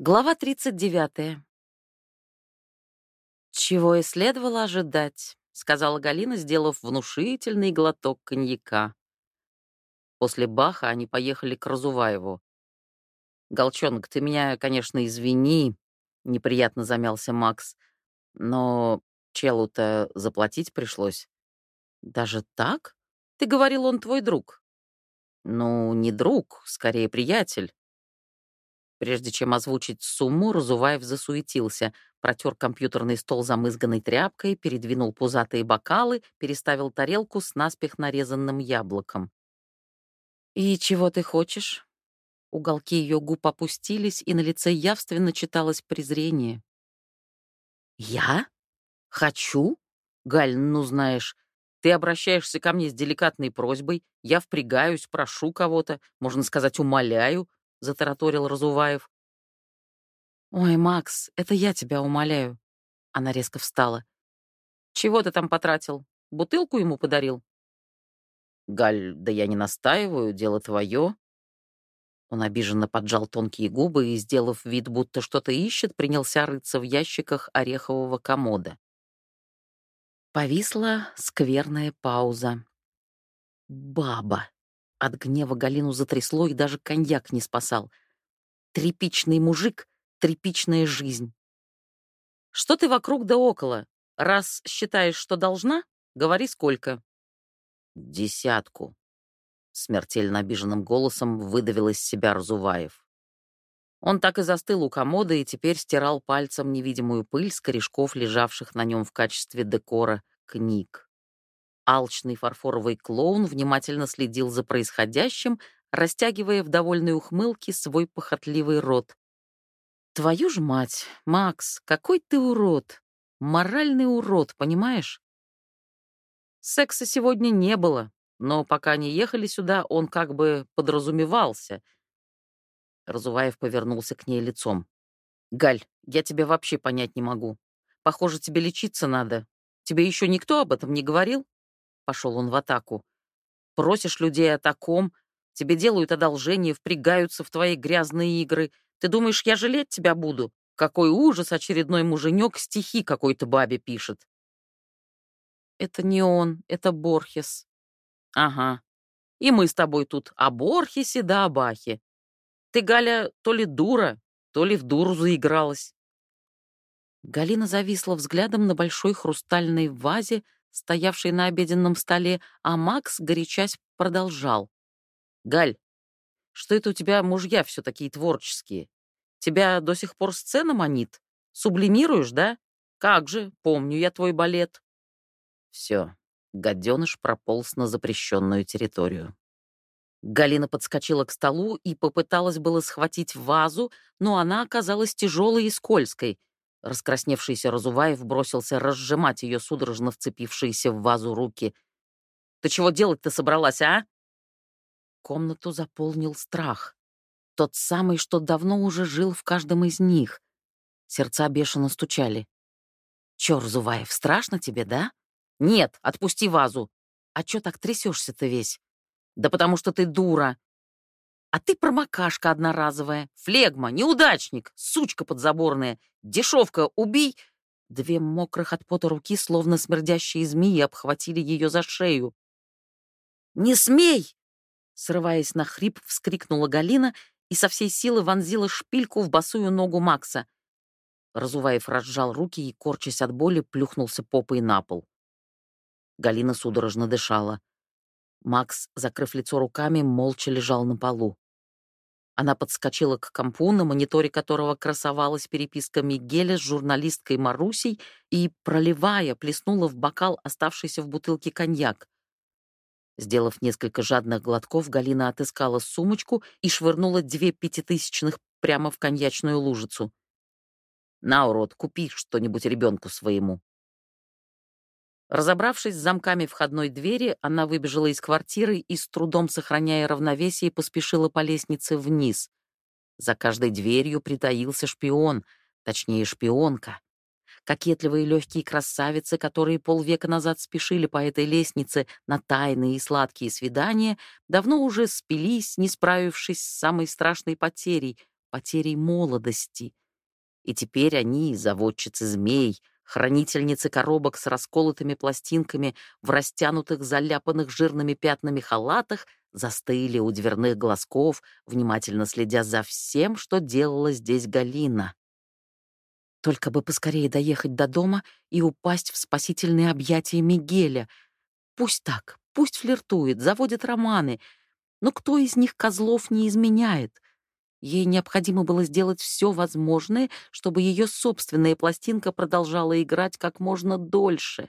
Глава 39. «Чего и следовало ожидать», — сказала Галина, сделав внушительный глоток коньяка. После Баха они поехали к Разуваеву. «Голчонок, ты меня, конечно, извини», — неприятно замялся Макс, «но челу-то заплатить пришлось». «Даже так? Ты говорил, он твой друг». «Ну, не друг, скорее приятель». Прежде чем озвучить сумму, Разуваев засуетился, протер компьютерный стол замызганной тряпкой, передвинул пузатые бокалы, переставил тарелку с наспех нарезанным яблоком. «И чего ты хочешь?» Уголки ее губ опустились, и на лице явственно читалось презрение. «Я? Хочу? Галь, ну знаешь, ты обращаешься ко мне с деликатной просьбой, я впрягаюсь, прошу кого-то, можно сказать, умоляю, — затараторил Разуваев. «Ой, Макс, это я тебя умоляю». Она резко встала. «Чего ты там потратил? Бутылку ему подарил?» «Галь, да я не настаиваю, дело твое». Он обиженно поджал тонкие губы и, сделав вид, будто что-то ищет, принялся рыться в ящиках орехового комода. Повисла скверная пауза. «Баба!» От гнева Галину затрясло, и даже коньяк не спасал. Трепичный мужик, трепичная жизнь. Что ты вокруг да около? Раз считаешь, что должна, говори сколько. Десятку. Смертельно обиженным голосом выдавил из себя Разуваев. Он так и застыл у комода и теперь стирал пальцем невидимую пыль с корешков, лежавших на нем в качестве декора книг. Алчный фарфоровый клоун внимательно следил за происходящим, растягивая в довольной ухмылке свой похотливый рот. «Твою ж мать, Макс, какой ты урод! Моральный урод, понимаешь?» Секса сегодня не было, но пока они ехали сюда, он как бы подразумевался. Разуваев повернулся к ней лицом. «Галь, я тебя вообще понять не могу. Похоже, тебе лечиться надо. Тебе еще никто об этом не говорил?» Пошел он в атаку. Просишь людей о таком, тебе делают одолжение, впрягаются в твои грязные игры. Ты думаешь, я жалеть тебя буду? Какой ужас, очередной муженек стихи какой-то бабе пишет. Это не он, это Борхес. Ага. И мы с тобой тут о Борхесе да о Бахе. Ты, Галя, то ли дура, то ли в дуру заигралась. Галина зависла взглядом на большой хрустальной вазе стоявший на обеденном столе, а Макс, горячась, продолжал. «Галь, что это у тебя мужья все такие творческие? Тебя до сих пор сцена манит? Сублимируешь, да? Как же, помню я твой балет». Все, гаденыш прополз на запрещенную территорию. Галина подскочила к столу и попыталась было схватить вазу, но она оказалась тяжелой и скользкой, Раскрасневшийся Разуваев бросился разжимать ее судорожно вцепившиеся в вазу руки. «Ты чего делать-то собралась, а?» Комнату заполнил страх. Тот самый, что давно уже жил в каждом из них. Сердца бешено стучали. «Чё, Разуваев, страшно тебе, да?» «Нет, отпусти вазу!» «А чё так трясешься-то весь?» «Да потому что ты дура!» А ты промокашка одноразовая, флегма, неудачник, сучка подзаборная, дешевка, убей!» Две мокрых от пота руки, словно смердящие змеи, обхватили ее за шею. «Не смей!» Срываясь на хрип, вскрикнула Галина и со всей силы вонзила шпильку в босую ногу Макса. Разуваев разжал руки и, корчась от боли, плюхнулся попой на пол. Галина судорожно дышала. Макс, закрыв лицо руками, молча лежал на полу. Она подскочила к компу, на мониторе которого красовалась переписка Мигеля с журналисткой Марусей и, проливая, плеснула в бокал оставшийся в бутылке коньяк. Сделав несколько жадных глотков, Галина отыскала сумочку и швырнула две пятитысячных прямо в коньячную лужицу. «На, урод, купи что-нибудь ребенку своему». Разобравшись с замками входной двери, она выбежала из квартиры и, с трудом сохраняя равновесие, поспешила по лестнице вниз. За каждой дверью притаился шпион, точнее, шпионка. Кокетливые легкие красавицы, которые полвека назад спешили по этой лестнице на тайные и сладкие свидания, давно уже спились, не справившись с самой страшной потерей потерей молодости. И теперь они, заводчицы змей, хранительницы коробок с расколотыми пластинками в растянутых, заляпанных жирными пятнами халатах, застыли у дверных глазков, внимательно следя за всем, что делала здесь Галина. Только бы поскорее доехать до дома и упасть в спасительные объятия Мигеля. Пусть так, пусть флиртует, заводит романы. Но кто из них козлов не изменяет? Ей необходимо было сделать все возможное, чтобы ее собственная пластинка продолжала играть как можно дольше.